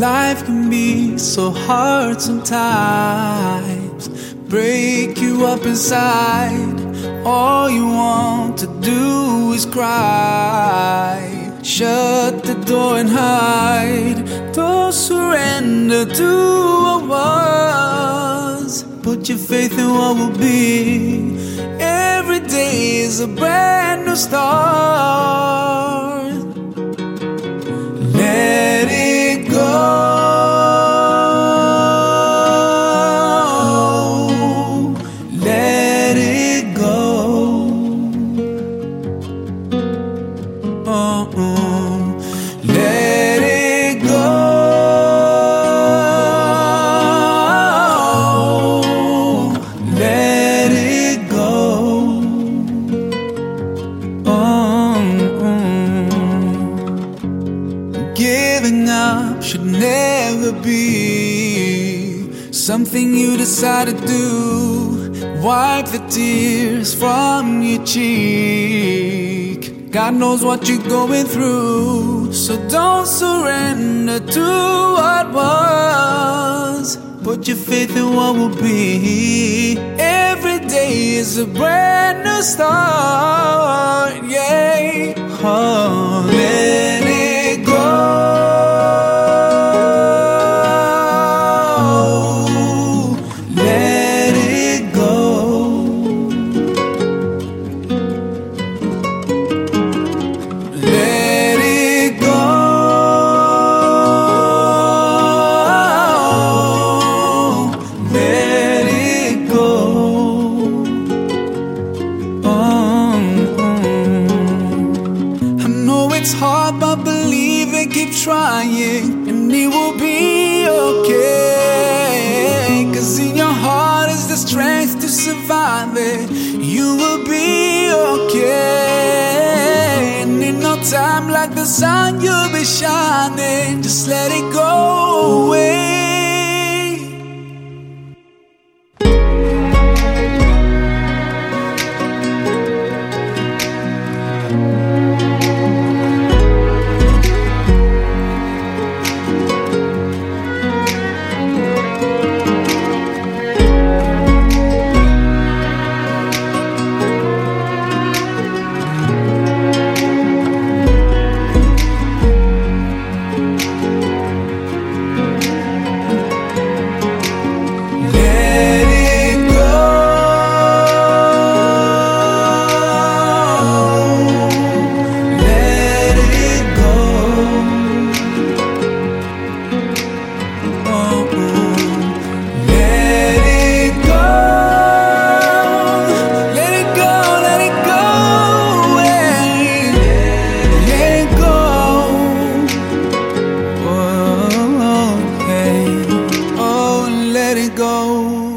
Life can be so hard sometimes, break you up inside. All you want to do is cry. Shut the door and hide. Don't surrender to what was. Put your faith in what will be. Every day is a brand new start. Never be something you decide to do. Wipe the tears from your cheek. God knows what you're going through, so don't surrender to what was. Put your faith in what will be. Every day is a brand new start. Yeah. Oh, up, I believe and keep trying, and it will be okay. Cause in your heart is the strength to survive it. You will be okay. And in no time, like the sun, you'll be shining. Just let it go away. let it go.